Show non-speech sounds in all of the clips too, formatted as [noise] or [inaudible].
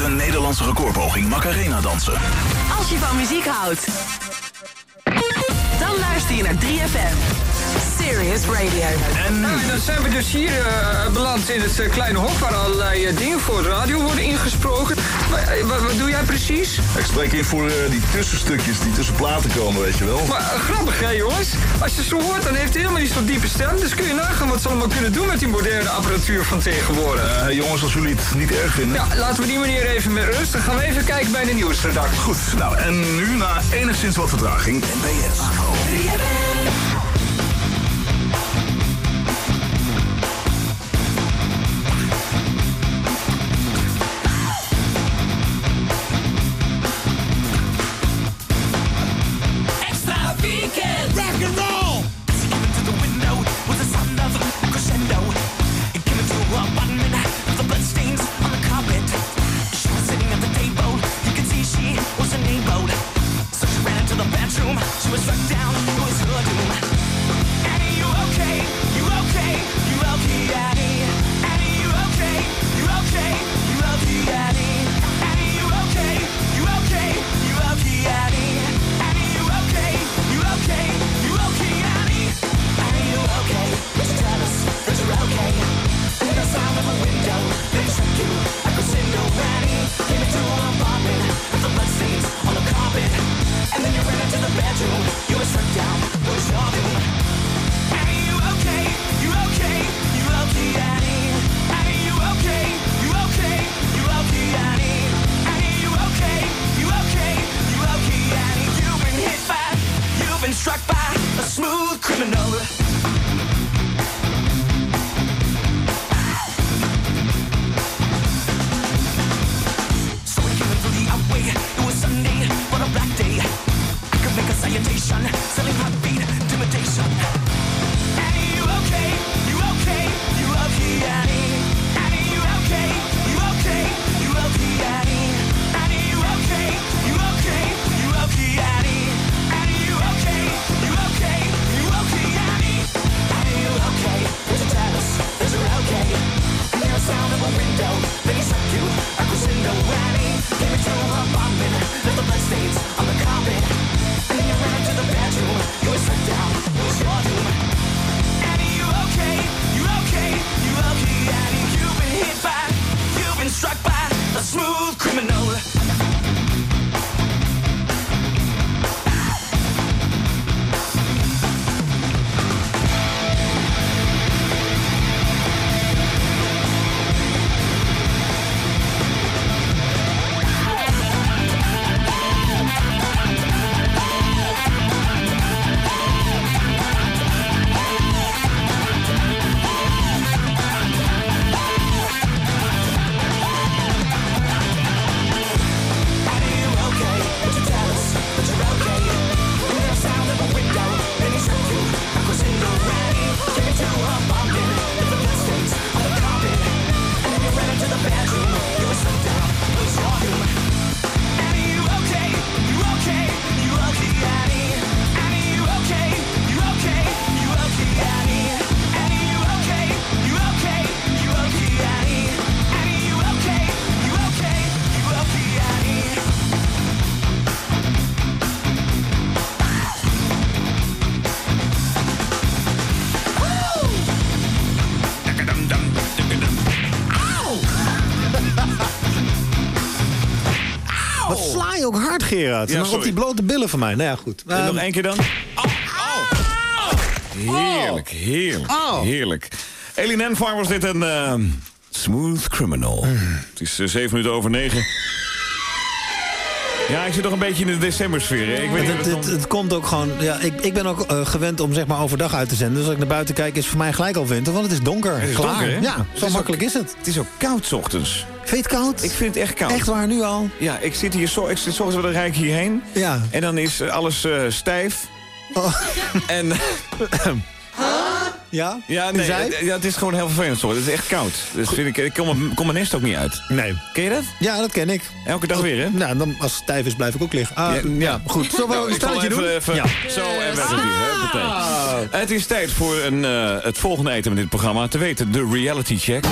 De Nederlandse recordpoging Macarena dansen. Als je van muziek houdt, dan luister je naar 3FM. Serious Radio. En nou, dan zijn we dus hier uh, beland in het uh, kleine hok waar allerlei uh, dingen voor de radio worden ingesproken. Wat, wat doe jij precies? Ik spreek in voor die tussenstukjes die tussen platen komen, weet je wel. Maar grappig hè jongens? Als je zo hoort, dan heeft hij helemaal niet zo'n diepe stem. Dus kun je nagaan wat ze allemaal kunnen doen met die moderne apparatuur van tegenwoordig. jongens, als jullie het niet erg vinden. Ja, laten we die manier even met rust. Dan gaan we even kijken bij de nieuwsredactie. Goed, nou en nu na enigszins wat vertraging. NBS. Gerard. Ja, op die blote billen van mij. Nou ja, goed. Um, nog één keer dan. Oh, oh. Heerlijk, heerlijk, oh. heerlijk. Eline Farm was dit een uh, Smooth Criminal. Mm. Het is uh, zeven minuten over negen. Ja, ik zit nog een beetje in de decembersfeer. Ik weet het, het, het, komt ook gewoon... Ja, ik, ik ben ook uh, gewend om zeg maar overdag uit te zenden. Dus als ik naar buiten kijk is voor mij gelijk al winter. Want het is donker. Het is Klaar. donker, hè? Ja, zo makkelijk ook, is het. Het is ook koud s ochtends. Vind je het koud? Ik vind het echt koud. Echt waar, nu al? Ja, ik zit hier zo, ik zit soms wel rijk hierheen. Ja. En dan is alles uh, stijf. Oh. en... [laughs] Ja? Ja, nee, het, ja, het is gewoon heel vervelend zo. Het is echt koud. Dus vind ik, ik kom, kom mijn nest ook niet uit. Nee. Ken je dat? Ja, dat ken ik. Elke dag weer, hè? Nou, dan, als het stijf is, blijf ik ook liggen. Ah, ja, ja, goed. Zullen we nou, een stelletje doen? Even, ja. Zo, en we hebben het hier. Het is tijd voor een, uh, het volgende item in dit programma. Te weten, de reality check.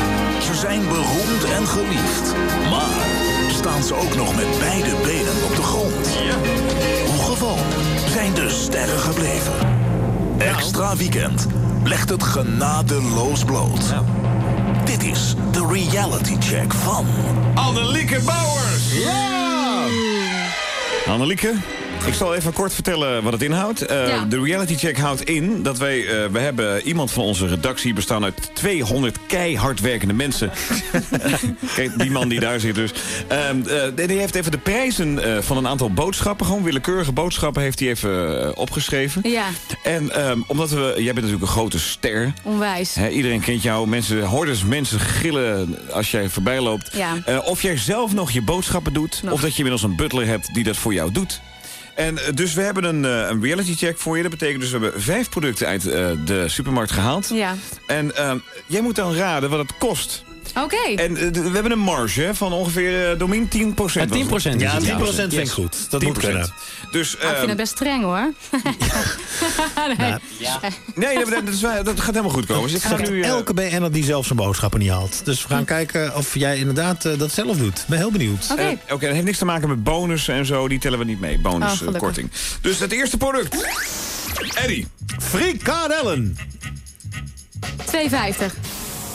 Ze zijn beroemd en geliefd. Maar staan ze ook nog met beide benen op de grond. Hoe gewoon zijn de sterren gebleven. Extra weekend legt het genadeloos bloot. Dit is de reality check van... Annelieke Bouwers! Ja! Annelieke, ik zal even kort vertellen wat het inhoudt. Eh, Ja. De reality check houdt in dat wij... eh, we hebben iemand van onze redactie bestaan uit 200 keihard werkende mensen. [laughs] Kijk, die man die daar zit dus. Eh, die heeft even de prijzen van een aantal boodschappen... gewoon willekeurige boodschappen heeft hij even opgeschreven. Ja, En ehm, omdat we... Jij bent natuurlijk een grote ster... onwijs. Iedereen kent jou. Mensen, hordes mensen gillen als jij voorbij loopt. Ja. Of jij zelf nog je boodschappen doet. Nog. Of dat je inmiddels een butler hebt die dat voor jou doet. En eh, dus we hebben een, eh, een reality check voor je. Dat betekent dus we hebben vijf producten uit eh, de supermarkt gehaald. Ja. En jij moet dan raden wat het kost. Oké. En eh, we hebben een marge hè, van ongeveer, uh, Domien, 10 procent. En 10% is Ja, het, 10% ja. vind ik goed. Dat 10%. moet kunnen. Dus, Ah, ik vind ehm, het best streng hoor. [laughs] nee. nee, dat, dat, is waar, dat gaat helemaal goed komen. Dus ik ga nu, eh, elke BN'er die zelf zijn boodschappen niet haalt. Dus we gaan kijken of jij inderdaad eh, dat zelf doet. Ben heel benieuwd. Oké. Eh, Oké, dat heeft niks te maken met bonussen en zo. Die tellen we niet mee. Oh. Bonuskorting. dus het eerste product. Eddie. Frikadellen. 2,50.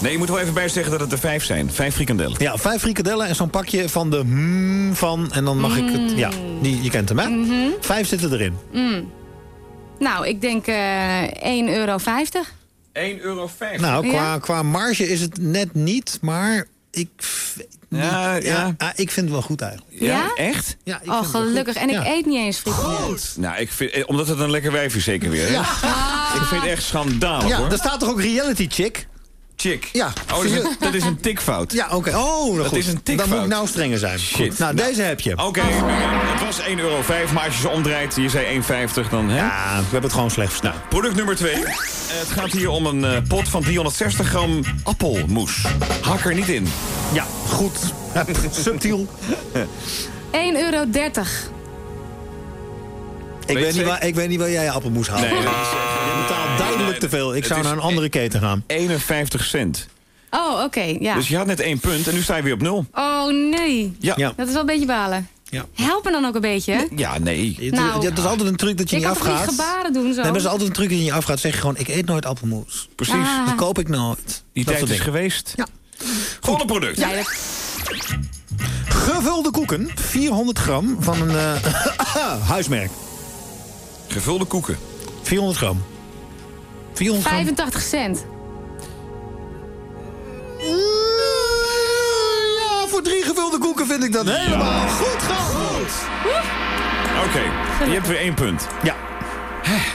Nee, je moet wel even bij zeggen dat het er vijf zijn. Vijf frikandellen. Ja, vijf frikadellen en zo'n pakje van de mm van... En dan mag ik het... Ja, die, je kent hem, hè? Vijf zitten erin. Nou, ik denk eh 1,50 euro. 1,50 euro. Nou, qua, Ja? qua marge is het net niet, maar ik... Ja, niet- ja. ah, ik vind het wel goed eigenlijk. Ja, Ja? echt? Ja, ik Oh, vind het wel gelukkig. En ik Ja. eet niet eens frikandel. Nou, ik vind, eh, omdat het een lekker wijf is zeker weer. Hè? Ik vind het echt schandalig Ja, hoor. er staat toch ook reality chick? Chick. Ja. Oh, dat is een, dat is een tikfout. Ja, oké. Oh, nou Dat goed. is een tikfout. Dan moet ik nou strenger zijn. Shit. Goed. Nou, Nou. deze heb je. Oké, het was 1,05 euro, maar als je ze omdraait, je zei 1,50 dan, hè? Ja, we hebben het gewoon slecht verstaan. Product nummer 2. het gaat hier om een eh, pot van 360 gram appelmoes. Hak er niet in. Ja, goed. [laughs] Subtiel. 1,30 euro. Ik weet, niet waar, ik weet niet waar jij je appelmoes haalt. Nee, [laughs] dat is, Je betaalt duidelijk te veel. Ik zou naar een andere keten gaan. 51 cent. Oh, oké. ja. Dus je had net één punt en nu sta je weer op nul. Oh, nee. Ja. Ja. Dat is wel een beetje balen. Ja. Help me dan ook een beetje? Ja, nee. Nou. het is altijd een truc dat je Ik niet kan toch niet afgaat. gebaren doen zo? Nee, maar het is altijd een truc dat je niet afgaat. Zeg je gewoon, ik eet nooit appelmoes. Precies. Ah. Dat koop ik nooit. Die Dat tijd is geweest. Ja. Volgende product. Ja, dat- Gevulde koeken, 400 gram van een eh, [laughs] huismerk. Gevulde koeken. 400 gram. 400 gram. 85 cent. Ja, voor drie gevulde koeken vind ik dat helemaal goed gehoord. Oké, je hebt weer één punt. Ja,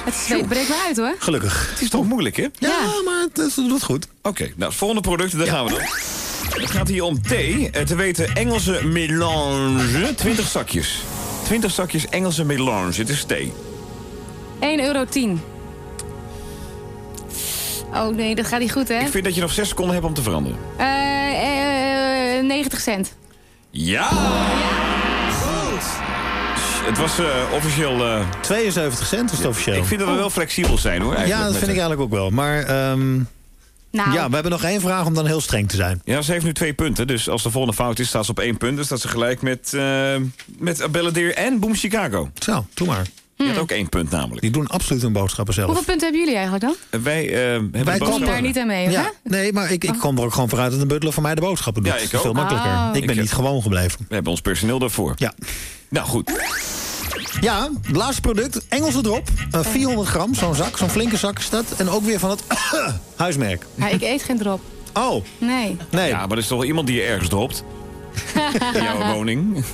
Het zweet breekt me uit, hoor. gelukkig. Het is toch moeilijk, hè? Ja, Ja. maar het, is- het doet goed. Oké, nou, het volgende product, daar gaan we dan. Het gaat hier om thee. Eh, te weten Engelse melange. 20 zakjes. 20 zakjes Engelse melange. Het is thee. 1,10 euro. Oh nee, dat gaat niet goed, hè? Ik vind dat je nog 6 seconden hebt om te veranderen. Eh, eh, 90 cent. Ja! Goed! Het was eh, officieel... eh, 72 cent is het officieel. ik vind dat we wel flexibel zijn, hoor. ja, dat vind ik eigenlijk ook wel. Maar ehm, Nou, ja, we hebben nog één vraag om dan heel streng te zijn. Ja, ze heeft nu twee punten. Dus als de volgende fout is, staat ze op één punt. Dus staat ze gelijk met, eh met Abelladeer en Boom Chicago. Zo, doe maar. Die had ook één punt namelijk. Die doen absoluut hun boodschappen zelf. hoeveel punten hebben jullie eigenlijk dan? Wij, eh hebben Wij Ik kom boodschap- daar niet aan mee, Ja, hè? nee, maar ik, ik kom er ook gewoon vooruit dat een butler voor mij de boodschappen doet. Ja, ik dat is ook. veel makkelijker. Oh. Ik ben Ik niet gewoon gebleven. We hebben ons personeel daarvoor. Ja. Nou goed. Ja, het laatste product, Engelse drop. Eh, 400 gram, zo'n zak, zo'n flinke zak is dat. En ook weer van het [coughs] huismerk. Ja, ik eet geen drop. Oh, Nee. nee. Ja, maar er is toch wel iemand die je ergens dropt? [laughs] In jouw woning.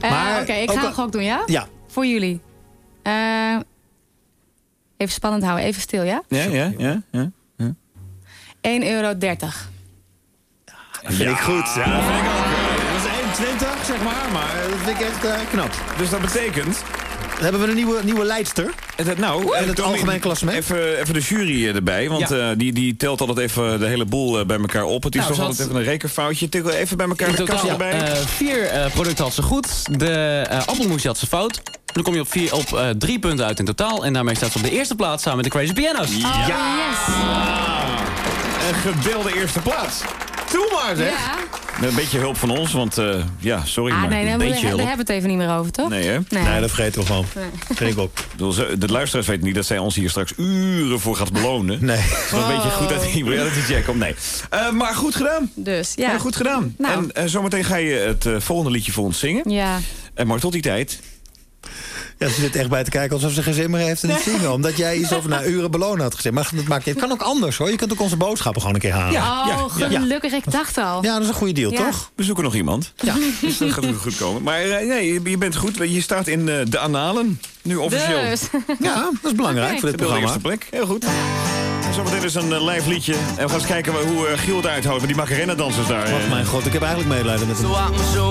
Eh, Maar Oké, ik ook ga een gok doen, ja? Ja, Voor jullie. Eh, even spannend houden, even stil, ja? Ja, ja, ja. ja. 1,30 euro. dat vind ik goed. Ja, dat vind ik ook. eh, Dat is 1,20 zeg maar, maar dat vind ik echt eh, knap. Dus dat betekent... Dan hebben we een nieuwe, nieuwe leidster. eh, Dat, nou, In eh, het algemeen klassement? Even, even de jury eh, erbij, want Ja. eh, die, die telt altijd even de hele boel eh, bij elkaar op. Het is Nou, toch altijd even een rekenfoutje. Tik wel even bij elkaar In de kast totaal erbij. eh, vier eh, producten had ze goed. De eh appelmoesje had ze fout. Dan kom je op, vier, op eh, drie punten uit in totaal. En daarmee staat ze op de eerste plaats samen met de Crazy Pianos. Oh, yes. Een gedeelde eerste plaats. Doe maar zeg. Ja. Met een beetje hulp van ons, want eh, ja, sorry, Ah, maar nee, een daar, beetje daar hulp. hebben we het even niet meer over, toch? Nee, hè? Nee. Nee, dat vergeten we gewoon. Nee. Vind ik ook. Ik bedoel, ze- De luisteraars weten niet dat zij ons hier straks uren voor gaat belonen. Nee. Dat een beetje goed uit die reality check om. Nee. Eh, maar goed gedaan. Dus, ja. Ja, goed gedaan. Nou. En eh, zometeen ga je het volgende liedje voor ons zingen. Ja. En maar tot die tijd. Ja, ze zit echt bij te kijken alsof ze geen zin meer heeft in het zingen. Omdat jij iets over na uren belonen had gezegd. Maar dat maakt niet. Het kan ook anders hoor. Je kunt ook onze boodschappen gewoon een keer halen. Ja. Oh, ja. gelukkig. Ik dacht al. Ja, dat is een goede deal, Ja. toch? We zoeken nog iemand. Ja. [laughs] Dus dat gaat goed komen. Maar eh, nee, je- bent goed. Je staat in eh, de analen. Nu officieel. Dus. Ja, dat is belangrijk voor dit Op de programma. eerste plek. Heel goed. En zometeen dus een eh, live liedje. En we gaan eens kijken hoe Giel het uithoudt met die Macarena-dansers daar. Oh mijn god, ik heb eigenlijk medelijden met hem. So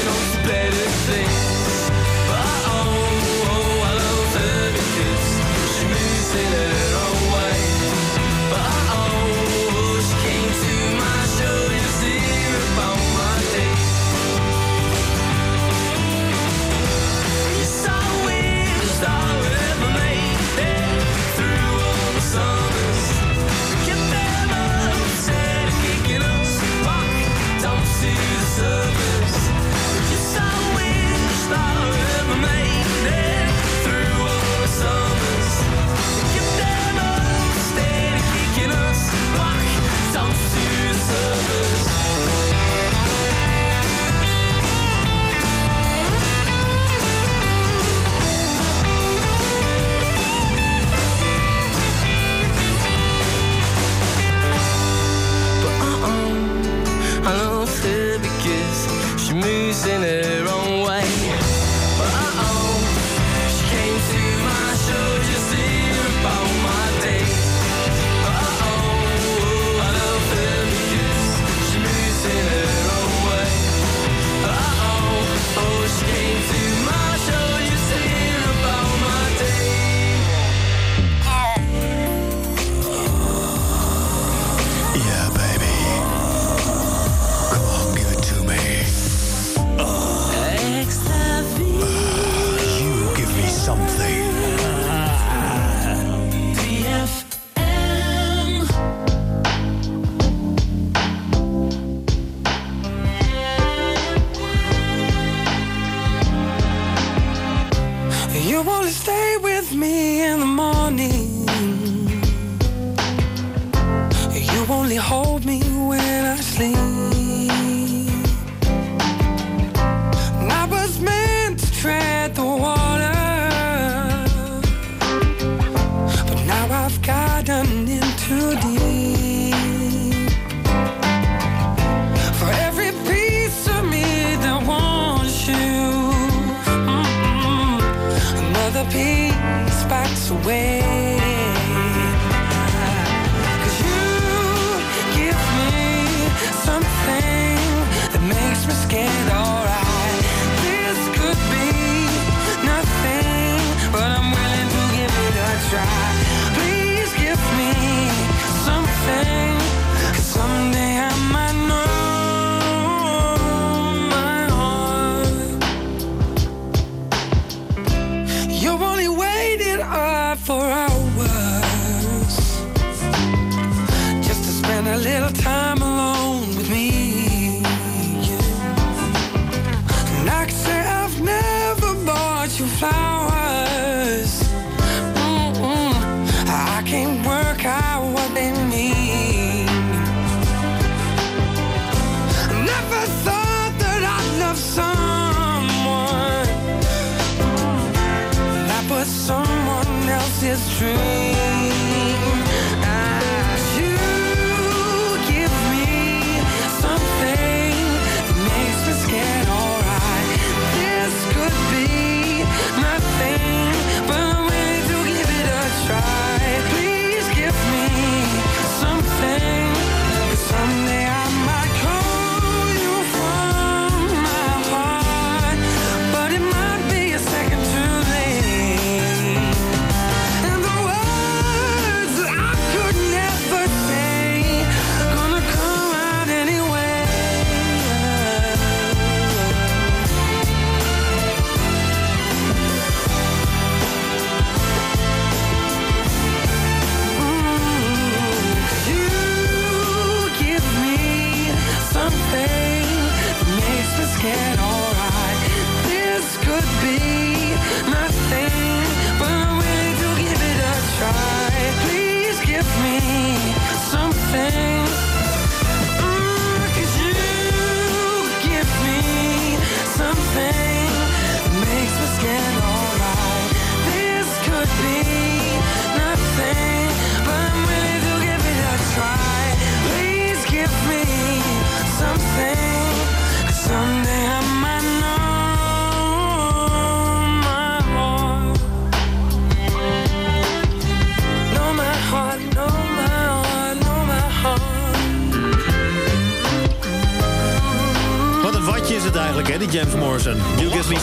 Moving on to better things.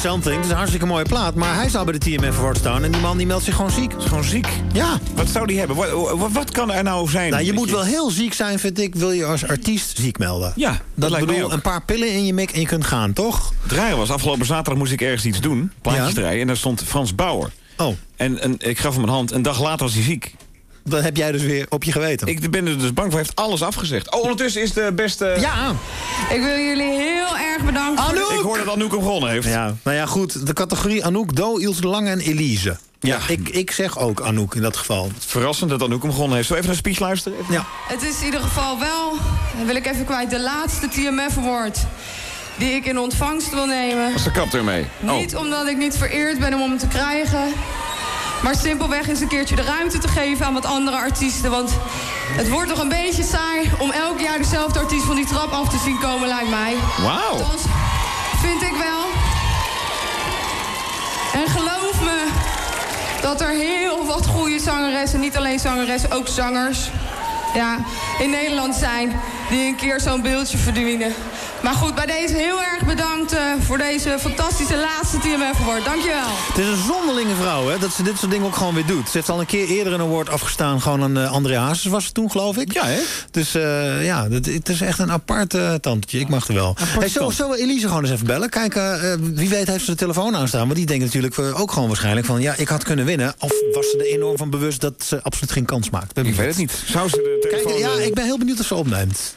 Something. Het is een hartstikke mooie plaat. Maar hij zou bij de TMF Award staan. En die man die meldt zich gewoon ziek. Is gewoon ziek. Ja. Wat zou die hebben? Wat, wat, wat kan er nou zijn? Nou, je moet wel heel ziek zijn, vind ik, wil je als artiest ziek melden. Ja, dat, Dat lijkt bedoel, een paar pillen in je mik en je kunt gaan, toch? Het rare was, afgelopen zaterdag moest ik ergens iets doen. Plaatjes Ja. draaien. En daar stond Frans Bauer. Oh, En, en ik gaf hem een hand. Een dag later was hij ziek. dat heb jij dus weer op je geweten. Ik ben er dus bang voor. Hij heeft alles afgezegd. Oh, ondertussen is de beste... Ja, Ik wil jullie heel Anouk! Ik hoor dat Anouk hem gewonnen heeft. Ja, nou ja, goed. De categorie Anouk, Do, Ilse de Lange en Elise. Ja, ik, ik zeg ook Anouk in dat geval. Verrassend dat Anouk hem gewonnen heeft. Zo even een speech luisteren? Even. Ja. Het is in ieder geval wel, dan wil ik even kwijt, de laatste TMF Award die ik in ontvangst wil nemen. Was de kap ermee? Oh. Niet omdat ik niet vereerd ben om hem te krijgen. Maar simpelweg eens een keertje de ruimte te geven aan wat andere artiesten. Want het wordt toch een beetje saai om elk jaar dezelfde artiest van die trap af te zien komen, lijkt mij. Wauw. Althans, vind ik wel. En geloof me dat er heel wat goede zangeressen, niet alleen zangeressen, ook zangers... Ja, in Nederland zijn die een keer zo'n beeldje verdienen. Maar goed, bij deze heel erg bedankt eh, voor deze fantastische laatste TMF Award. Dankjewel. Het is een zonderlinge vrouw, hè, dat ze dit soort dingen ook gewoon weer doet. Ze heeft al een keer eerder een award afgestaan, gewoon aan uh, André Hazes was het toen, geloof ik. Ja, hè? Dus uh, ja, het, het, is echt een apart uh, tandje. Ik mag er wel. Hey, zo, zullen we Elise gewoon eens even bellen? Kijken, uh, wie weet heeft ze de telefoon aanstaan. Want die denkt natuurlijk ook gewoon waarschijnlijk van... ja, ik had kunnen winnen. Of was ze er enorm van bewust dat ze absoluut geen kans maakt? Ik weet het niet. Zou ze de telefoon... Kijk, ja, ik ben heel benieuwd of ze opneemt.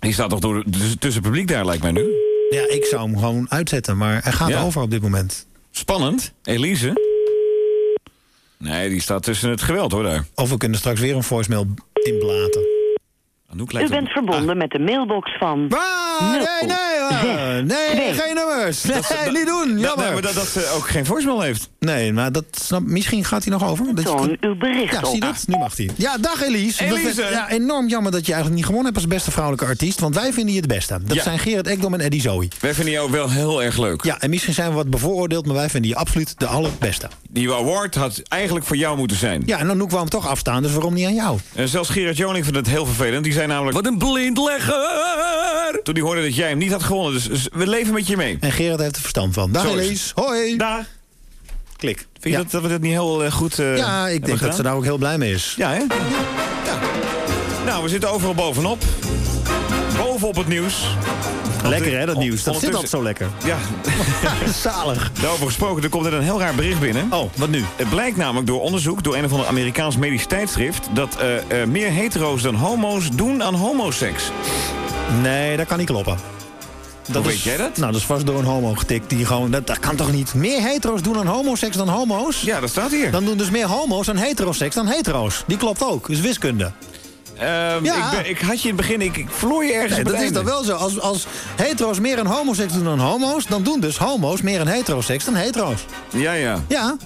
Die staat toch door, tussen publiek daar, lijkt mij nu? Ja, ik zou hem gewoon uitzetten, maar hij gaat ja. over op dit moment. Spannend. Elise? Nee, die staat tussen het geweld, hoor, daar. Of we kunnen straks weer een voicemail inblaten. U bent verbonden ah. met de mailbox van... Ah, nee, nee, nee, nee, geen nummers. Nee, dat, niet doen, jammer. Nee, maar dat, dat ze ook geen voicemail heeft. Nee, maar dat snap, misschien gaat hij nog over. Dat uw bericht Ja, zie dat? Nu mag hij. Ja, dag Elise. Elise. ja, enorm jammer dat je eigenlijk niet gewonnen hebt als beste vrouwelijke artiest. Want wij vinden je het beste. Dat ja. zijn Gerard Ekdom en Eddie Zoe. Wij vinden jou wel heel erg leuk. Ja, en misschien zijn we wat bevooroordeeld, maar wij vinden je absoluut de allerbeste. Die award had eigenlijk voor jou moeten zijn. Ja, en dan wou hem toch afstaan, dus waarom niet aan jou? En zelfs Gerard Joning vindt het heel vervelend. Die zei namelijk... Wat een blindlegger! Toen hij hoorde dat jij hem niet had gewonnen. Dus, dus we leven met je mee. En Gerard heeft er verstand van. Dag Elise. Hoi. Dag. Klik. Vind je ja. dat, dat we dat niet heel uh, goed uh, Ja, ik denk gedaan? dat ze daar ook heel blij mee is. Ja, hè? Ja. Nou, we zitten overal bovenop. Bovenop het nieuws. Lekker hè, dat nieuws. Dat zit altijd zo lekker. Ja. [laughs] Zalig. Daarover gesproken, er komt er een heel raar bericht binnen. Oh, wat nu? Het blijkt namelijk door onderzoek door een of ander Amerikaans medisch tijdschrift... dat uh, uh, meer hetero's dan homo's doen aan homoseks. Nee, dat kan niet kloppen. Dat Hoe is, weet jij dat? Nou, dat is vast door een homo getikt. Die gewoon, dat, dat kan toch niet? Meer hetero's doen aan homoseks dan homo's? Ja, dat staat hier. Dan doen dus meer homo's aan heteroseks dan hetero's. Die klopt ook. Dat is wiskunde. Ehm, Ja. ik, ben- ik had je in het begin, ik, ik verloor je ergens Nee, dat is dan wel zo. Als, als hetero's meer aan homoseks doen dan homo's... dan doen dus homo's meer aan heteroseks dan hetero's. Ja, ja. Ja.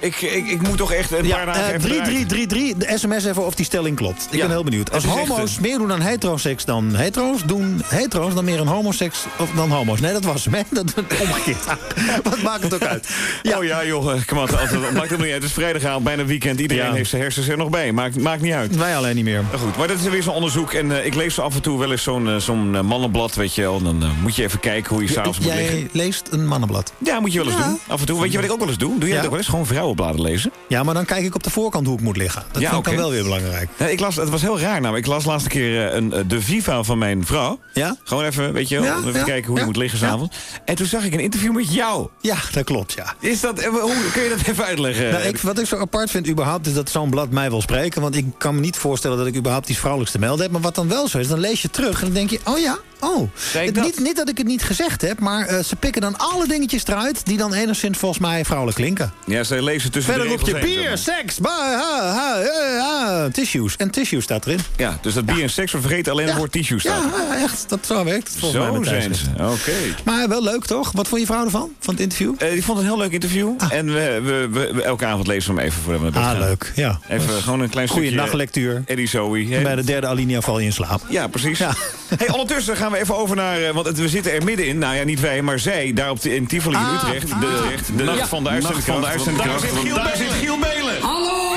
Ik, ik, ik moet toch echt een paar dagen Eh, even eruit. 3333, de sms even of die stelling klopt. Ik Ja, ben heel benieuwd. Als het homo's meer doen aan heteroseks dan hetero's... doen hetero's dan meer aan homoseks of dan homo's. Nee, dat was hem, hè? Dat omgekeerd. [laughs] Wat maakt het ook uit? Oh ja, joh, eh, kom maar, het maakt helemaal niet uit. Het is vrijdagavond, bijna weekend. Iedereen Ja. heeft zijn hersens er nog bij. Maakt, maakt niet uit. Wij alleen niet meer. Maar goed, maar dat is weer zo'n onderzoek. En eh, ik lees zo af en toe wel eens zo'n eh, zo'n eh, mannenblad, weet je wel. Dan eh, moet je even kijken hoe je s'avonds moet liggen. Jij leest een mannenblad. Ja, moet je wel eens Ja. doen. Af en toe. Weet je wat ik ook wel eens doe? Doe jij Ja. dat ook wel eens? Gewoon vrouwenbladen lezen? Ja, maar dan kijk ik op de voorkant hoe ik moet liggen. Dat Ja, vind ik dan wel weer belangrijk. Ja, ik las, het was heel raar namelijk. Ik las laatste keer eh, een, eh, de Viva van mijn vrouw. Ja? Gewoon even, weet je wel, Ja, even kijken hoe je moet liggen s'avonds. En toen zag ik een interview met jou. Ja, dat klopt, ja. Is dat, eh, hoe kun je dat even uitleggen? Nou, ik, wat ik zo apart vind überhaupt is dat zo'n blad mij wil spreken. Want ik kan me niet voorstellen dat ik überhaupt iets vrouwelijks te melden heb. Maar wat dan wel zo is, dan lees je terug en dan denk je... oh ja, oh. Het- dat? niet, niet dat ik het niet gezegd heb, maar eh, ze pikken dan alle dingetjes eruit... die dan enigszins volgens mij vrouwelijk klinken. Ja, ze lezen tussen Verder de roep je heen, bier, seks, ha, ha, eh, ha, tissues. En tissues staat erin. Ja, dus dat bier en seks, we vergeten alleen het woord tissue staat. Ja, echt. Dat zo werkt het volgens mij Zo met zijn ze. Oké. Maar wel leuk, toch? Wat vond je vrouw ervan, van het interview? Eh, die vond het een heel leuk interview. En we, we, we, we- elke avond lezen we hem even voor bed Ah, gaan. leuk. Ja. Even gewoon een klein Goeie stukje... nachtlectuur. Eddie Zoe. hè? En bij de derde alinea val je in slaap. Ja, precies. Ja. Hey, ondertussen gaan we even over naar... eh, Want het- we zitten er middenin. Nou ja, niet wij, maar zij. Daar op de, in Tivoli in Ah, Utrecht. De, ah. de nacht Ja. van de uitzendkracht. van de uitzendkracht, Daar zit Giel daar Belen. zit Giel Belen. Hallo! [laughs]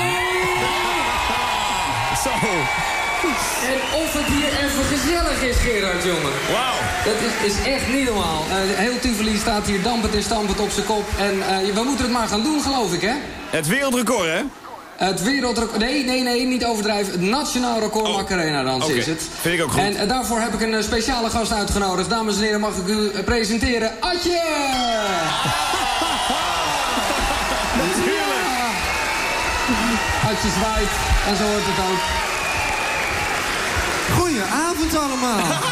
Zo. En of het hier even gezellig is, Gerard, jongen. Wauw. Dat is, is echt niet normaal. Eh, heel Tivoli staat hier dampend en stampend op zijn kop. En eh, we moeten het maar gaan doen, geloof ik, hè? Het wereldrecord, hè? Het wereldrecord... Nee, nee, nee, niet overdrijven. Het nationaal record Oh. Macarena dans is het. vind ik ook goed. En eh, daarvoor heb ik een eh, speciale gast uitgenodigd. Dames en heren, mag ik u eh, presenteren? Atje! [laughs] Natuurlijk. Ja. Atje zwaait. En zo hoort het ook. Goedenavond allemaal. [laughs]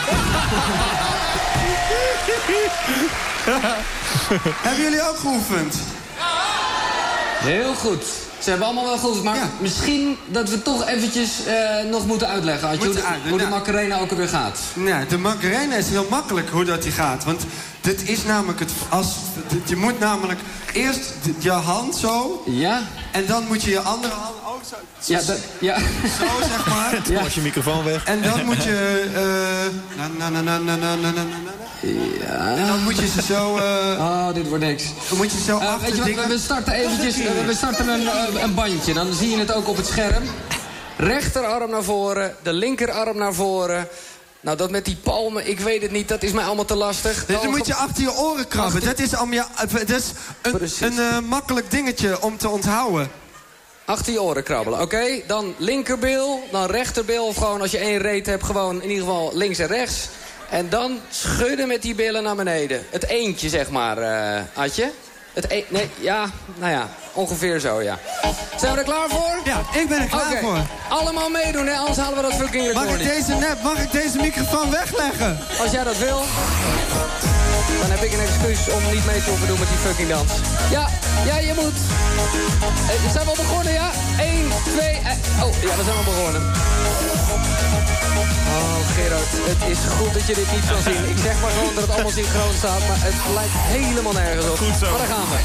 Hebben jullie ook geoefend? Heel goed. Ze hebben allemaal wel geoefend, maar Ja. misschien dat we toch eventjes eh, nog moeten uitleggen, hoe, de, hoe. Macarena ook alweer gaat. Nou, de Macarena is heel makkelijk hoe dat die gaat. Want dit is namelijk het... Als, dit- je moet namelijk eerst je hand zo... Ja? En dan moet je je andere hand zo. Ja, dat, ja. Zo, zeg maar. [laughs] Was je microfoon weg. En dan moet je... Eh, na, na, na, na, na, na, na, En dan moet je ze zo... Eh, oh, dit wordt niks. Dan moet je ze zo eh, achter. Je we starten eventjes... We starten een, een bandje. Dan zie je het ook op het scherm. Rechterarm naar voren, de linkerarm naar voren... Nou, dat met die palmen, ik weet het niet. Dat is mij allemaal te lastig. Dus dan moet je achter je oren krabben. Dat is, om je, dat is een, een makkelijk dingetje om te onthouden. Achter je oren krabbelen, oké? Dan linkerbil, dan rechterbeel. Of gewoon als je één reet hebt, gewoon in ieder geval links en rechts. En dan schudden met die billen naar beneden. Het eentje, zeg maar, eh Adje. Het e nee, ja, nou ja, ongeveer zo, ja. Zijn we er klaar voor? Ja, ik ben er klaar voor. allemaal meedoen, hè? Anders halen we dat fucking Mag record ik niet. deze net, mag ik deze microfoon wegleggen? Als jij dat wil, dan heb ik een excuus om niet mee te hoeven doen met die fucking dans. Ja, ja, je moet. Eh, zijn we al begonnen, ja? 1, 2, eh, oh, ja, we zijn al begonnen. Oh, Gerard, het is goed dat je dit niet kan zien. Ik zeg maar gewoon dat het allemaal synchroon staat, maar het lijkt helemaal nergens op. Goed zo. Maar daar gaan we.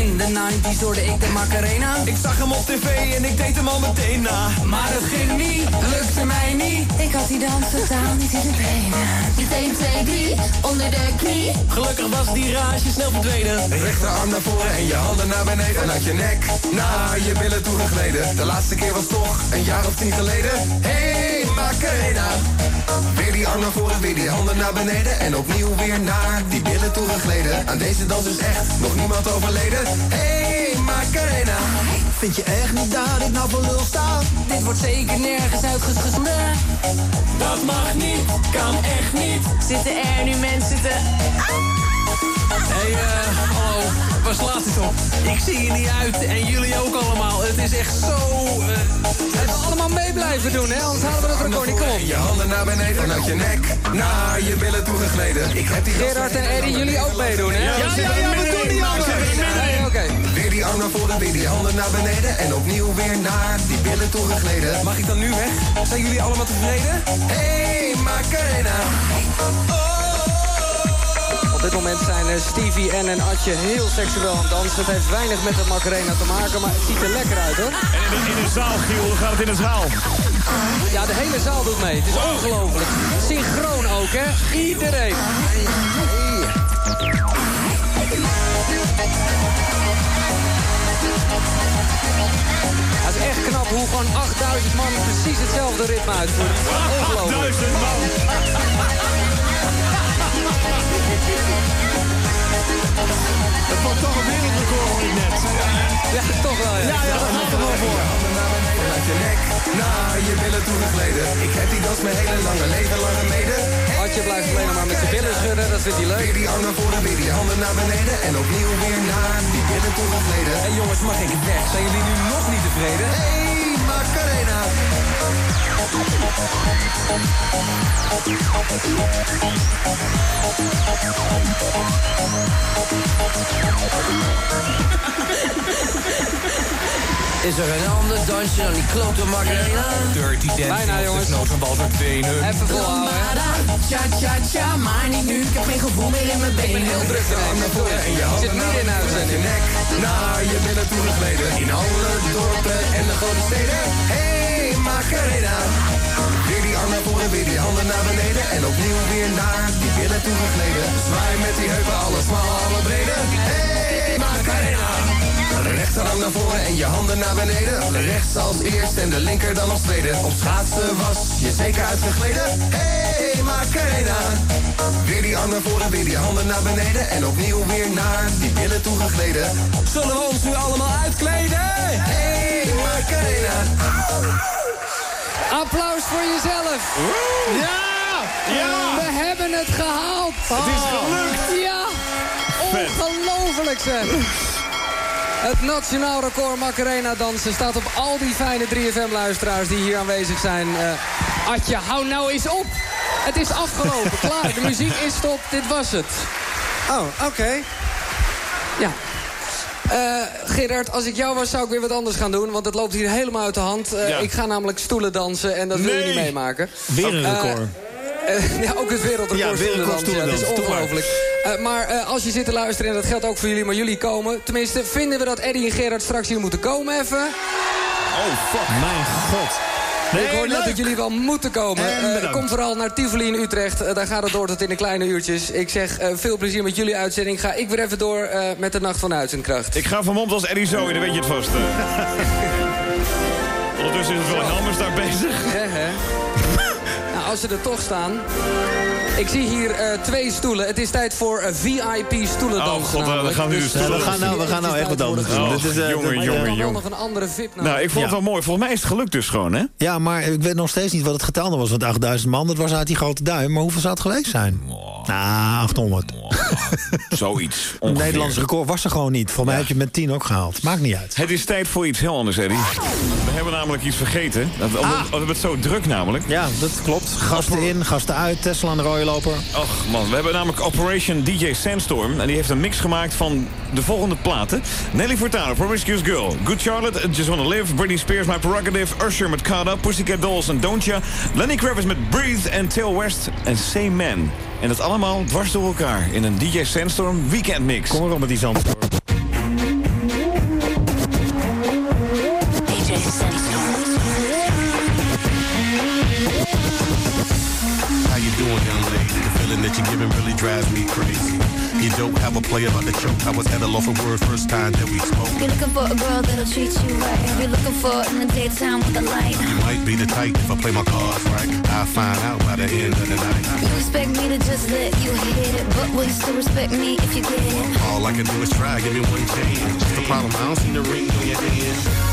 In de 90s hoorde ik de Macarena. Ik zag hem op tv en ik deed hem al meteen na. Maar het ging niet, lukte mij niet. Ik had die dans totaal niet in de benen. Niet 1, 2, 3, onder de knie. Gelukkig was die rage snel verdwenen. Rechterarm naar voren en je handen naar beneden. En uit je nek naar je billen toegegleden. De laatste keer was toch een jaar of tien geleden. Hey Macarena. Weer die arm naar voren, weer die handen naar beneden. En opnieuw weer naar die billen toegegleden. Aan deze dans is echt nog niemand overleden. Hey Macarena. Vind je echt niet dat ik nou voor lul sta? Dit wordt zeker nergens uitgezonden. Dat mag niet, kan echt niet. Zitten er nu mensen te... Hey, eh, hallo, waar slaat het op? Ik zie je niet uit en jullie ook allemaal. Het is echt zo... eh, Even allemaal mee blijven doen, hè? Anders halen we dat record niet. Kom op. Je handen naar beneden. En uit je nek naar je billen toegegleden. Ik heb die Gerard en Eddie, jullie ook meedoen, hè? Ja, ja, ja, we doen die nee, oké. Weer die arm naar voren, weer die handen naar beneden. En opnieuw weer naar die billen toe gegleden. Mag ik dan nu weg? Zijn jullie allemaal tevreden? Hey Macarena. Op dit moment zijn eh, Stevie en en Atje heel seksueel aan het dansen. Het heeft weinig met de Macarena te maken, maar het ziet er lekker uit, hoor. En in de, in de zaal, Giel, hoe gaat het in de zaal? Ja, de hele zaal doet mee. Het is ongelooflijk. Synchroon ook, hè? Iedereen. Het is echt knap hoe gewoon 8000 man precies hetzelfde ritme. Ongelooflijk. 8000 man! Het wordt toch een wereldrecord, hoor ik net. Ja, toch wel, ja. Ja, ja, daar gaat het wel voor. Vanuit je nek naar je billen. Ik heb die dans mijn hele lange leven lang mede. Atje blijft alleen maar met zijn billen schudden, dat vindt hij leuk. Weer die arm naar voren, weer die handen naar beneden. En opnieuw weer naar die billen toe gegleden. Hé jongens, mag ik weg? Zijn jullie nu nog niet tevreden? Hey Macarena. Is er een ander dansje dan die klote Macarena? Dirty Dancing Bijna, jongens. Walter Benen. Even volhouden. Cha cha cha, maar niet nu. Ik heb geen gevoel meer in mijn Ik ben benen. heel druk ineens. Ik zit midden in de Je uitzending. nek naar je billen toe gegleden. In alle dorpen en de grote steden. Hey Macarena. Weer die arm naar voren, weer die handen naar beneden. En opnieuw weer naar die billen toe gegleden. Zwaai met die heupen, alle smal, alle brede. Hey Macarena. Rechterarm naar voren en je handen naar beneden. Rechts als eerst en de linker dan als tweede. Op schaatsen was je zeker uitgegleden. Hey Macarena. Weer die arm naar voren, weer die handen naar beneden. En opnieuw weer naar die billen toe gegleden. Zullen we ons nu allemaal uitkleden? Hey Macarena. Applaus voor jezelf. Ja! Ja! We hebben het gehaald. Het is gelukt. Ja. Ongelooflijk zeg. Het nationaal record Macarena dansen staat op al die fijne 3FM-luisteraars die hier aanwezig zijn. Eh Atje, hou nou eens op. Het is afgelopen, [laughs] klaar. De muziek is stop, dit was het. Oh, oké. Ja. Eh, Gerard, als ik jou was, zou ik weer wat anders gaan doen. Want het loopt hier helemaal uit de hand. Eh, Ja. Ik ga namelijk stoelen dansen en dat wil je Nee. niet meemaken. Weer een record. [laughs] ja, ook het wereldrecord Ja, stoelendansen. Ja, dat is ongelooflijk. Eh, maar eh, als je zit te luisteren, en dat geldt ook voor jullie, maar jullie komen. Tenminste, vinden we dat Eddie en Gerard straks hier moeten komen even? Oh, fuck. Mijn god. ik hoor net dat jullie wel moeten komen. En Eh, kom vooral naar Tivoli in Utrecht. Daar gaat het door tot in de kleine uurtjes. Ik zeg eh, veel plezier met jullie uitzending. Ga ik weer even door eh, met de Nacht van Uitzendkracht. Ik ga van mond als Eddie Zoe, dan weet je het vast. [laughs] Ondertussen is het wel Helmers daar bezig. Hè, hè? [laughs] nou, als ze er toch staan... Ik zie hier eh, twee stoelen. Het is tijd voor eh, VIP stoelen Oh god, namelijk. gaan we nu Dus, Ja, stoelen we gaan nou, we gaan nou echt wat anders doen. Oh, Dit is, eh, jongen, jongen, jongen. nog een andere VIP Nou, ik vond Ja. het wel mooi. Volgens mij is het gelukt dus gewoon, hè? Ja, maar ik weet nog steeds niet wat het getal nou was. Want 8000 man, dat was uit die grote duim. Maar hoeveel zou het geweest zijn? Nou, 800. Zoiets. [laughs] Een. Nederlands record was er gewoon niet. Voor mij heb je met 10 ook gehaald. Maakt niet uit. Het is tijd voor iets heel anders, Eddie. We hebben namelijk iets vergeten. Dat, we, Ah. we hebben het zo druk namelijk. Ja, dat klopt. Gasten in, gasten uit. Tesla aan de rode loper. Och man, we hebben namelijk Operation DJ Sandstorm. En die heeft een mix gemaakt van de volgende platen. Nelly Furtado, Promiscuous Girl. Good Charlotte, Just Wanna Live. Britney Spears, My Prerogative. Usher met Up. Pussycat Dolls en Don't Ya. Lenny Kravitz met Breathe. En Tail West en Same Man. En dat allemaal dwars door elkaar in een DJ Sandstorm weekend mix. Kom erop met die zand. How you doing, young lady? The feeling that you're giving really drives me crazy. You don't have a play about the choke. I was at a loss for words first time that we spoke. You're looking for a girl that'll treat you right. You're looking for in the daytime with the light. You might be the type if I play my cards right. I'll find out by the end of the night. You expect me to just let you hit it, but will you still respect me if you get it? All I can do is try, give me one chance. What's the problem? I don't see the ring on your hand.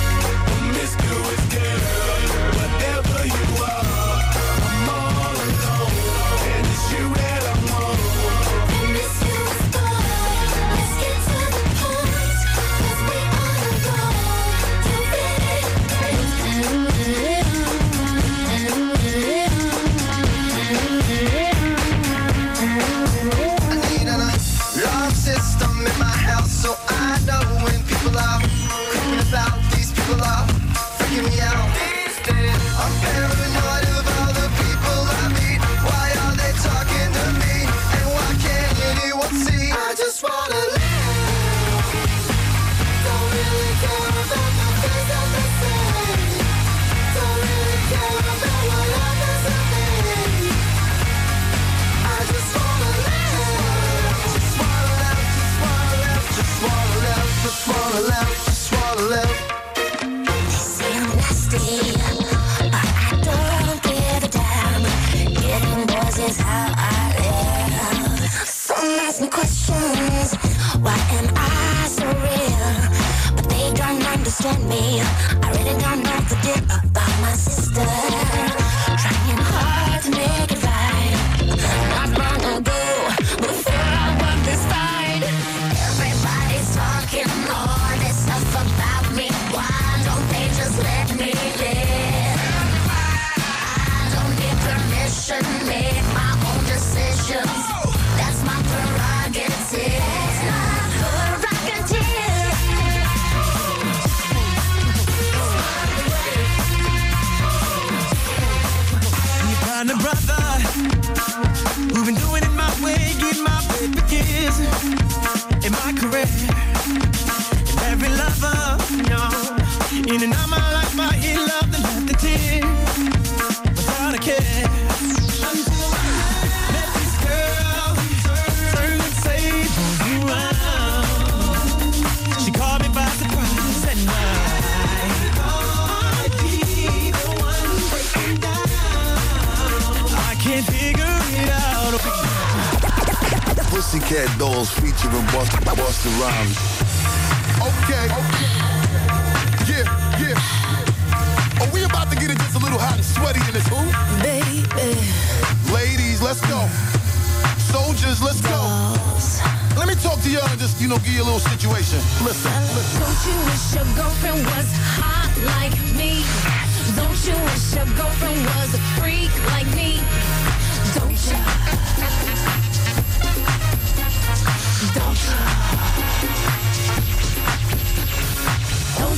Busta, Busta Rhymes. Okay. okay. Yeah, yeah. Are we about to get it just a little hot and sweaty in this hoop? Baby. Ladies, let's go. Soldiers, let's go. Let me talk to y'all and just, you know, give you a little situation. Listen. Don't you wish your girlfriend was hot like me? Don't you wish your girlfriend was a freak like me? Don't you?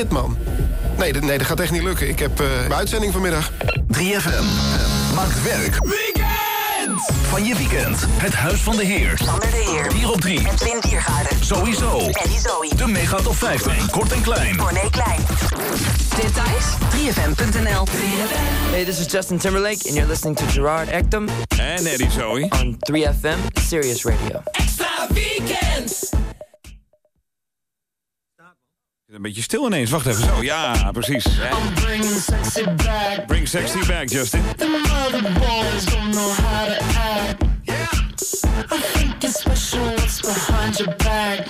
Shit, man. Nee, dat- nee, dat gaat echt niet lukken. Ik heb eh, mijn uitzending vanmiddag. 3FM maakt werk van je weekend. Het Huis van de Heer. Sander de Heer. Hier op 3. Edwin Diergaarden. Sowieso. Eddie Zoe. De Mega Top 50. Kort en klein. Corné Klein. Details? 3fm.nl Hey, this is Justin Timberlake, and you're listening to Gerard Ekdom. En Eddie Zoe. On 3FM, Sirius Radio. Extra weekend. Een beetje stil ineens. Wacht even zo. Ja, precies. Bring sexy back. Bring sexy back, Justin. The mother boys don't know how to act. Yeah. I think it's special what's behind your back.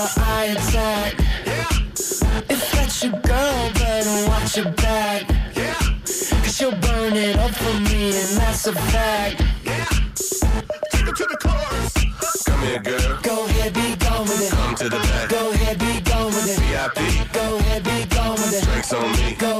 Your eye attack. Yeah. If that's your girl, better watch your back. Yeah. Cause you'll burn it up for me, and that's a fact. Yeah. Take it to the chorus. Come here, girl. Go ahead, be gone with it. Come to the back. Go ahead, be gone with it. VIP. Go ahead, be gone with it. Drinks on me. Go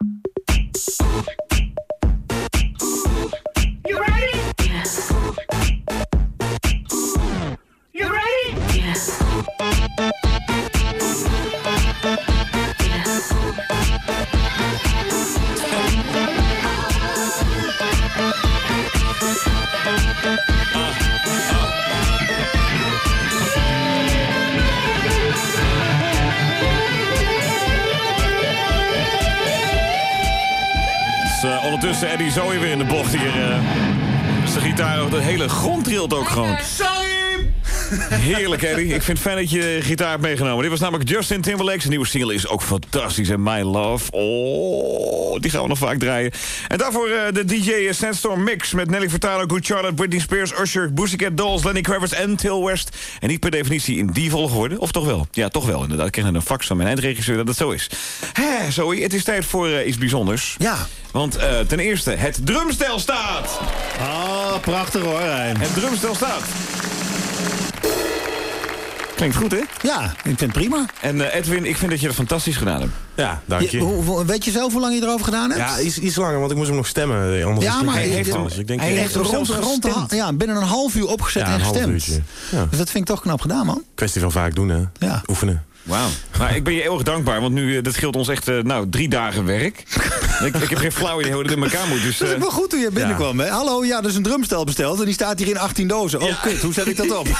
Dus, eh, ondertussen Eddie Zoe weer in de bocht hier. Dus de gitaar, de hele grond trilt ook gewoon. Heerlijk, Eddie. Ik vind het fijn dat je gitaar hebt meegenomen. Dit was namelijk Justin Timberlake. Zijn nieuwe single is ook fantastisch. En My Love, oh, die gaan we nog vaak draaien. En daarvoor eh, de DJ Sandstorm Mix... met Nelly Furtado, Good Charlotte, Britney Spears... Usher, Pussycat Dolls, Lenny Kravitz en Till West. En niet per definitie in die volgorde. Of toch wel? Ja, toch wel, inderdaad. Ik kreeg net een fax van mijn eindregisseur dat het zo is. Hé, Zoe, het is tijd voor eh, iets bijzonders. Ja. Want eh, ten eerste, het drumstel staat. Ah, prachtig hoor, Rijn. Het drumstel staat. Klinkt goed, hè? Ja, ik vind het prima. En eh, Edwin, ik vind dat je het fantastisch gedaan hebt. Ja, dank je. Je- hoe- hoe- weet je zelf hoe lang je erover gedaan hebt? Ja, iets, iets langer, want ik moest hem nog stemmen. eh, Anders Ja, maar hij heeft. Ik denk, Hij heeft rond, rond de, ja, binnen een half uur opgezet Ja, en een half gestemd. Ja. Dus dat vind ik toch knap gedaan, man. kwestie van vaak doen, hè. Ja. Oefenen. Wauw. Maar ik ben je eeuwig dankbaar, want nu, eh, dat scheelt ons echt, eh, nou, drie dagen werk. [laughs] ik, ik heb geen flauw idee hoe het in elkaar moet. Dus, Dat is wel goed toen je binnenkwam. Hè? Hallo, ja, er is een drumstel besteld en die staat hier in 18 dozen. Oh, kut, hoe zet ik dat op? [laughs]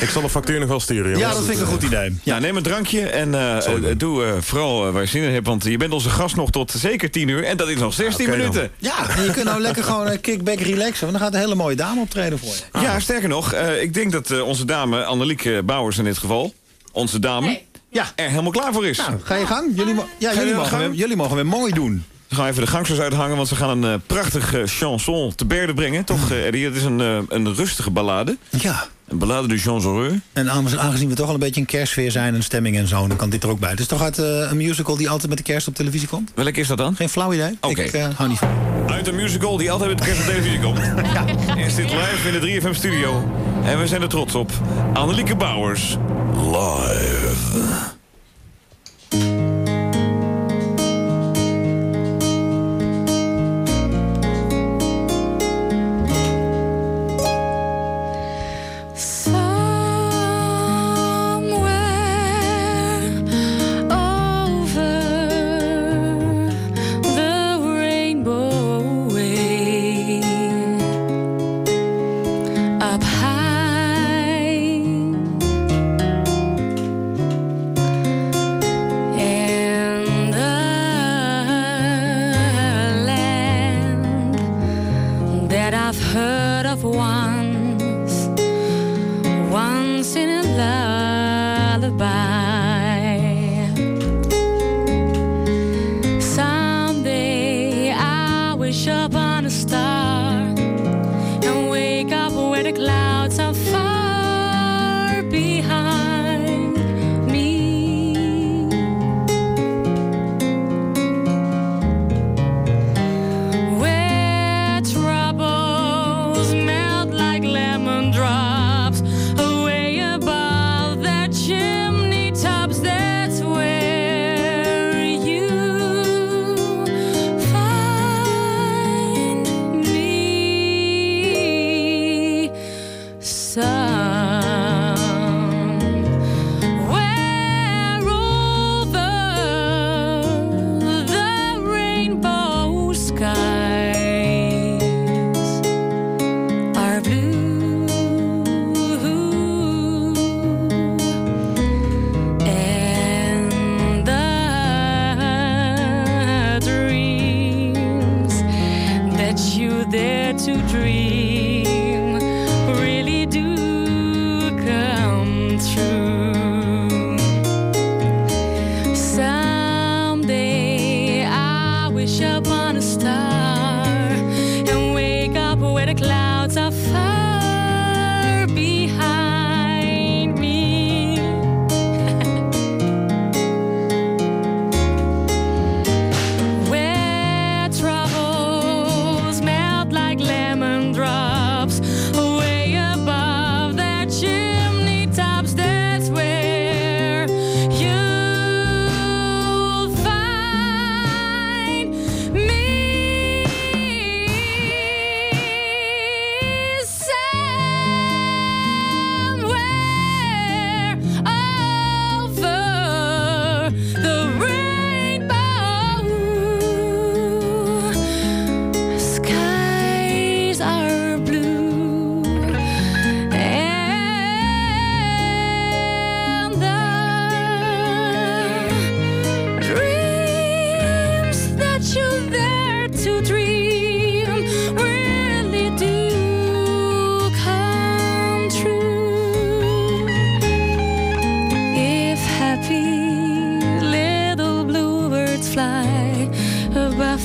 Ik zal de factuur nog wel sturen, jongens. ja, dat vind ik een goed idee. ja, neem een drankje en eh, eh, doe eh, vooral waar je zin in hebt. Want je bent onze gast nog tot zeker 10 uur. En dat is nog 16 oké dan. minuten. Ja, en je kunt nou lekker gewoon kickback relaxen. Want dan gaat een hele mooie dame optreden voor je. Ja, sterker nog, eh, ik denk dat eh, onze dame, Annelieke Bouwers in dit geval... onze dame, ja. er helemaal klaar voor is. Nou, ga je gang. Jullie, mo- ja, jullie, mogen weer, jullie mogen weer mooi doen. We gaan even de gangsters uithangen, want ze gaan een eh, prachtige chanson te berde brengen. Toch, eh, Eddie? Het is een, eh, een rustige ballade. Ja. Een ballade de Jean Zoreux. En aange- aangezien we toch al een beetje een kerstsfeer zijn en stemming en zo, dan kan dit er ook bij. Het is toch uit eh, een musical die altijd met de kerst op televisie komt? Welke is dat dan? Geen flauw idee. Oké. Ik eh, hou niet van. Uit een musical die altijd met de kerst op televisie komt. [laughs] Is dit live in de 3FM studio. En we zijn er trots op. Annelieke Bouwers. Live.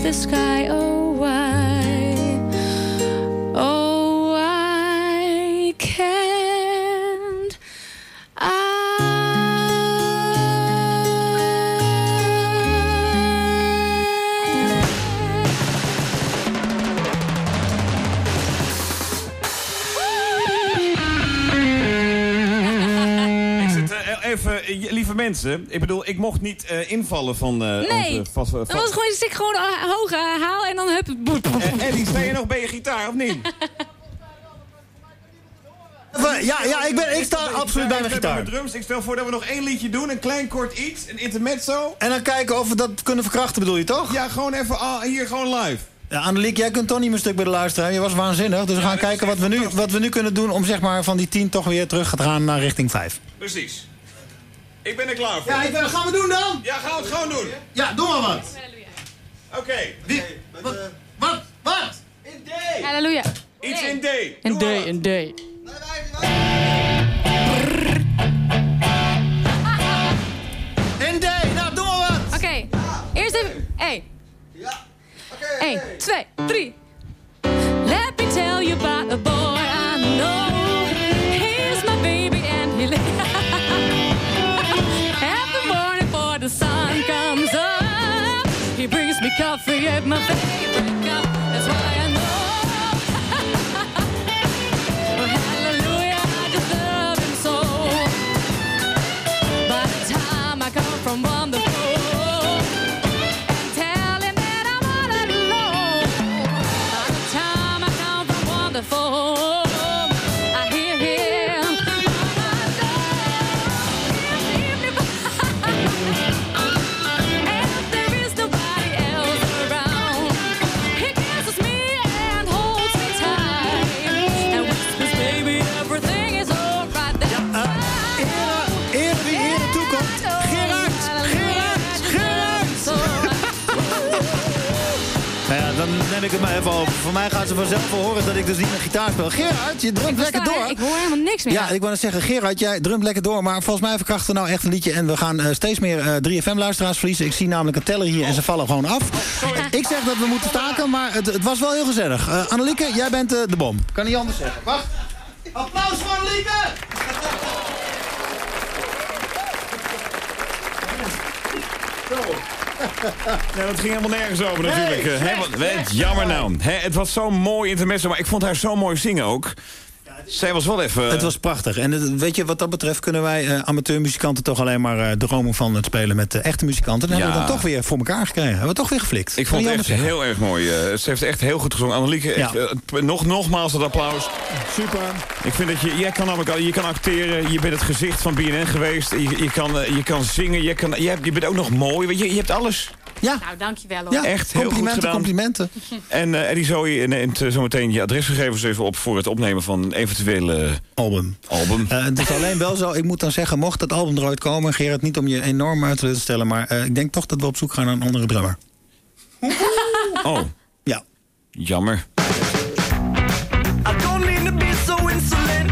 The sky, oh why, mensen, ik bedoel, ik mocht niet eh, invallen van... eh Nee, onze vast- dat vast- was gewoon, stik gewoon eh, hoog eh, haal en dan hup. Eh, Eddie, sta je nog bij je gitaar of niet? Ja, ja ik, ben, ik sta absoluut bij mijn gitaar. drums. Ik stel voor dat we nog één liedje doen, een klein kort iets, een intermezzo. En dan kijken of we dat kunnen verkrachten, bedoel je toch? Ja, gewoon even ah, hier gewoon live. Ja, Anneliek, jij kunt toch niet mijn stuk bij de luisteraar. Je was waanzinnig. Dus we gaan kijken wat we, nu, wat we nu kunnen doen om zeg maar van die 10 toch weer terug te gaan naar richting 5. Precies. Ik ben er klaar voor. Ja, ik ben, gaan we doen dan? Ja, gaan we het gewoon doen. Ja, doe maar wat. Oké. Wat? Wat? Wat? Halleluja. Iets in D. Een D, een D. [laughs] In D, nou doe maar wat. Oké, eerst even. 1. 1, 2, 3. Let me tell you about I'll forget my favorite. Mij gaan ze vanzelf wel horen dat ik dus niet meer gitaar speel. Gerard, je drumt lekker door. Ik hoor helemaal niks meer. Ja, ik wou net zeggen, Gerard, jij drumt lekker door. Maar volgens mij verkrachten we nou echt een liedje. En we gaan eh, steeds meer eh 3FM-luisteraars verliezen. Ik zie namelijk een teller hier en ze vallen gewoon af. Ik zeg dat we moeten staken, maar het, het was wel heel gezellig. Eh Annelieke, jij bent eh, de bom. Kan niet anders zeggen. Wacht. Applaus voor Annelieke! [laughs] Ja, dat ging helemaal nergens over natuurlijk. Nee, Eh, wat- weet, jammer nou. Het was zo'n mooi intermezzo, maar ik vond haar zo mooi zingen ook. Zij was wel even... Het was prachtig. En het- weet je, wat dat betreft kunnen wij eh, amateurmuzikanten toch alleen maar eh, dromen van het spelen met eh, echte muzikanten. Dat hebben we dan toch weer voor elkaar gekregen. Hebben we toch weer geflikt. Ik vond het echt zeggen. heel erg mooi. ze heeft echt heel goed gezongen. Annelieke, Ja. nog, nogmaals dat applaus. Super. Ik vind dat je, jij kan namelijk al, je kan acteren, je bent het gezicht van BNN geweest, je, je, kan, je kan zingen, je, kan, je, hebt, je bent ook nog mooi, je, je hebt alles. Ja. Nou, dankjewel hoor. Ja, Echt heel goed complimenten, gedaan. complimenten. [laughs] En eh Eddie Zoe neemt eh, zometeen je adresgegevens even op voor het opnemen van een eventuele album. album. Eh, het is alleen wel zo, ik moet dan zeggen, mocht dat album eruit komen... Gerard, niet om je enorm uit te stellen... maar eh, ik denk toch dat we op zoek gaan naar een andere drummer. [laughs] Oh. Ja. Jammer. I don't mean to be so insolent,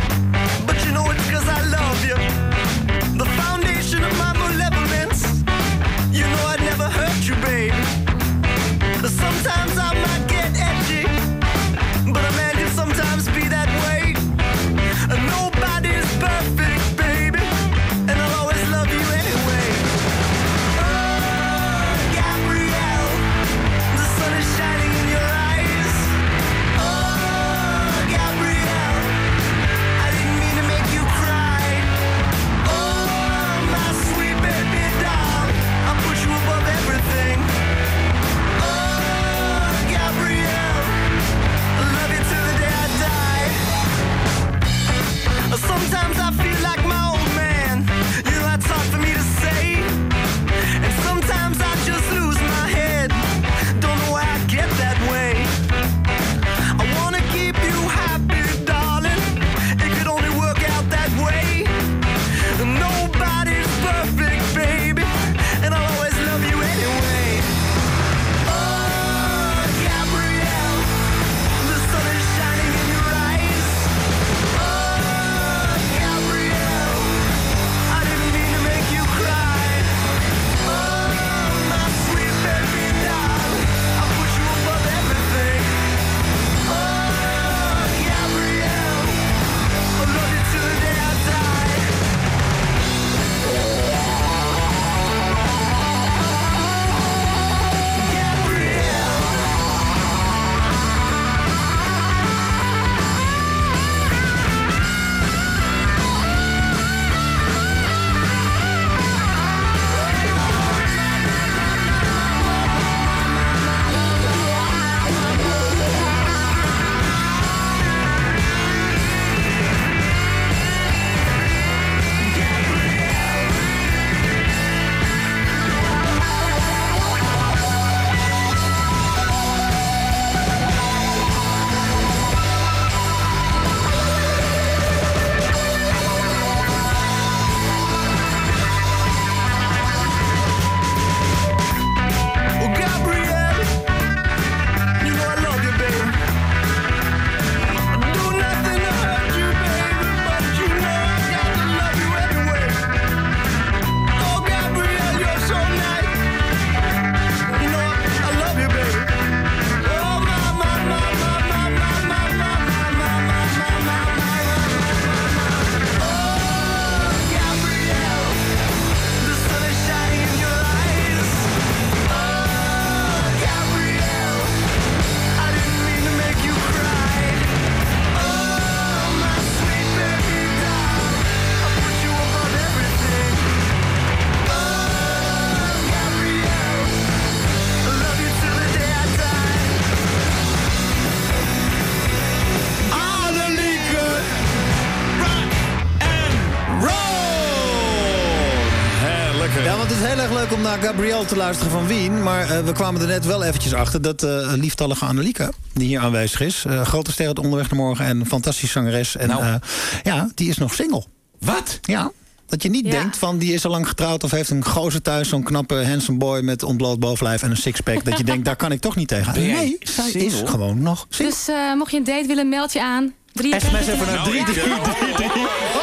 naar Gabriel te luisteren van Wien. Maar eh, we kwamen er net wel eventjes achter dat uh, lieftallige Annelieke, die hier aanwezig is, eh, grote sterret onderweg naar morgen en fantastische zangeres. En nou. ja, die is nog single. Wat? Ja. Dat je niet denkt van die is al lang getrouwd of heeft een gozer thuis, zo'n knappe handsome boy met ontbloot bovenlijf en een sixpack. dat je denkt, daar kan ik toch niet tegen. Nee, zij single? is gewoon nog single. Dus mocht je een date willen, meld je aan. Drie SMS even naar 333.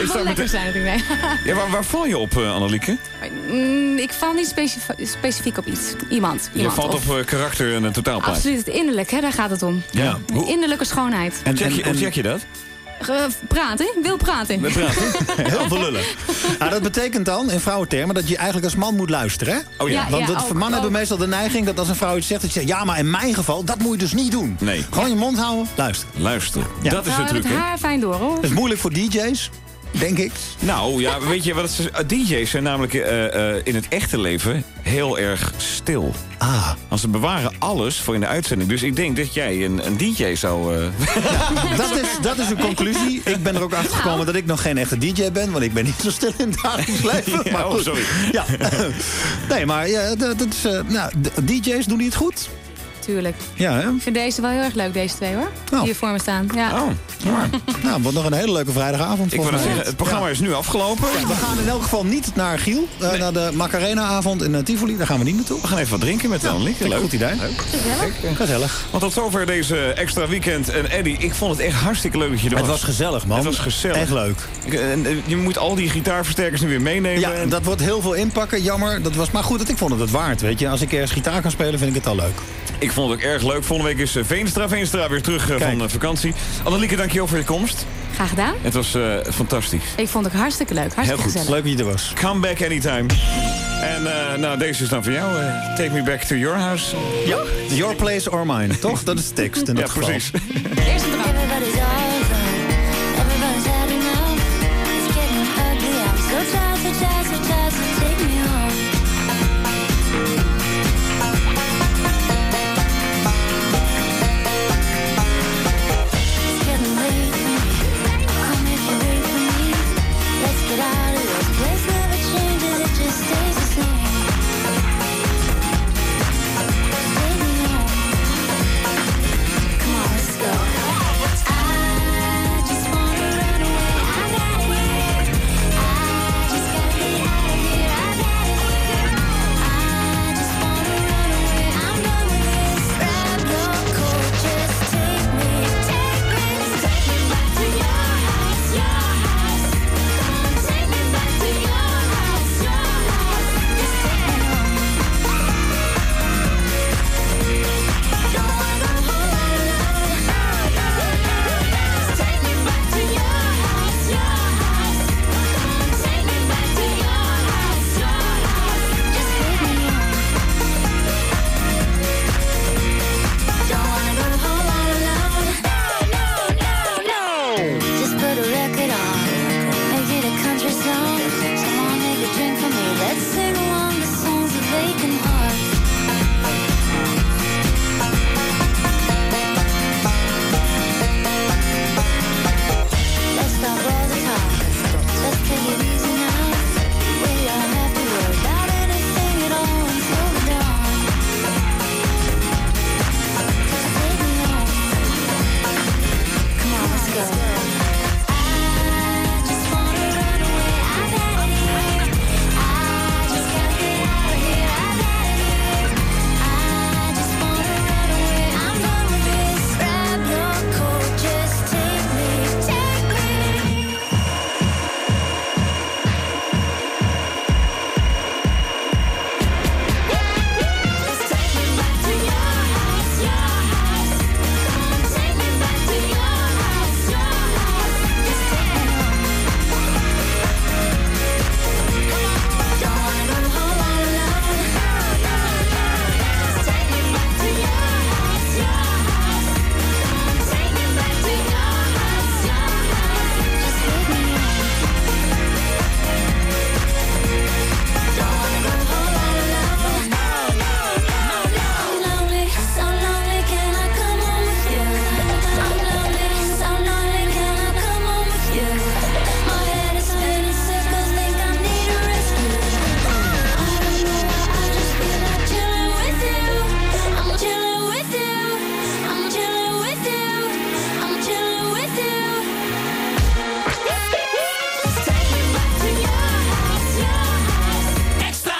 Ik sta lekker zijn natuurlijk. Nee. Ja, waar, waar val je op, eh, Annelieke? Mm, ik val niet specif- specifiek op iets. Iemand. Je iemand. valt Of- op eh, karakter en een totaalplaatje. Absoluut, het innerlijk, hè, daar gaat het om. Ja. De innerlijke schoonheid. En- check je, en- en- hoe check je dat? Praten, wil praten. Met praten? [laughs] Heel veel lullen. Nou, dat betekent dan, in vrouwentermen, dat je eigenlijk als man moet luisteren. Hè? Oh ja. Ja, Want ja, dat, ook, mannen hebben meestal de neiging dat als een vrouw iets zegt, dat je zegt, ja, maar in mijn geval, dat moet je dus niet doen. Nee. Gewoon je mond houden, luister. Luister. Ja. Dat is de Nou, truc, het hè? haar fijn door, hoor. Dat is moeilijk voor DJ's, denk ik. Nou, ja, weet je wat het is? Eh, DJ's zijn namelijk eh, eh, in het echte leven heel erg stil. Ah. Want ze bewaren alles voor in de uitzending. Dus ik denk dat jij een, een DJ zou... eh, Dat is, dat is een conclusie. Ik ben er ook achter gekomen dat ik nog geen echte DJ ben, want ik ben niet zo stil in het dagelijks leven. [laughs] Maar oh, sorry. Ja. [laughs] Nee, maar ja, dat, dat is, eh, nou, DJ's doen die het goed? Tuurlijk. Ja, hè? Ik vind deze wel heel erg leuk, deze twee, hoor. Oh. Die hier voor me staan. Ja. Oh, Nou, wat nog een hele leuke vrijdagavond. ik wil zeggen, het programma is nu afgelopen. Ja, we gaan in elk geval niet naar Giel, eh, naar de Macarena-avond in eh, Tivoli. Daar gaan we niet naartoe. We gaan even wat drinken met. Vind ik Leuk. goed idee. Gezellig. Gezellig. Want tot zover deze extra weekend. En Eddie, ik vond het echt hartstikke leuk dat je er Het was. was gezellig, man. Het was gezellig. Echt leuk. Ik- en, eh, je moet al die gitaarversterkers nu weer meenemen. Ja, En- dat wordt heel veel inpakken. Jammer. Dat was, maar goed, ik vond het het waard. Weet je. Als ik ergens gitaar kan spelen, vind ik het al leuk. Ik vond het ook erg leuk. Volgende week is eh, Veenstra. Veenstra weer terug eh, Kijk. van eh, vakantie. Annelieke, dankjewel voor je komst. Graag gedaan. Het was eh, fantastisch. Ik vond het hartstikke leuk. Hartstikke Heel goed. gezellig. Leuk dat je er was. Come back anytime. En eh, nou, deze is dan voor jou. take me back to your house. Ja, your place or mine, toch? Dat is de tekst in dat Ja, geval. precies. Eerste.